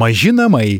Maži namai.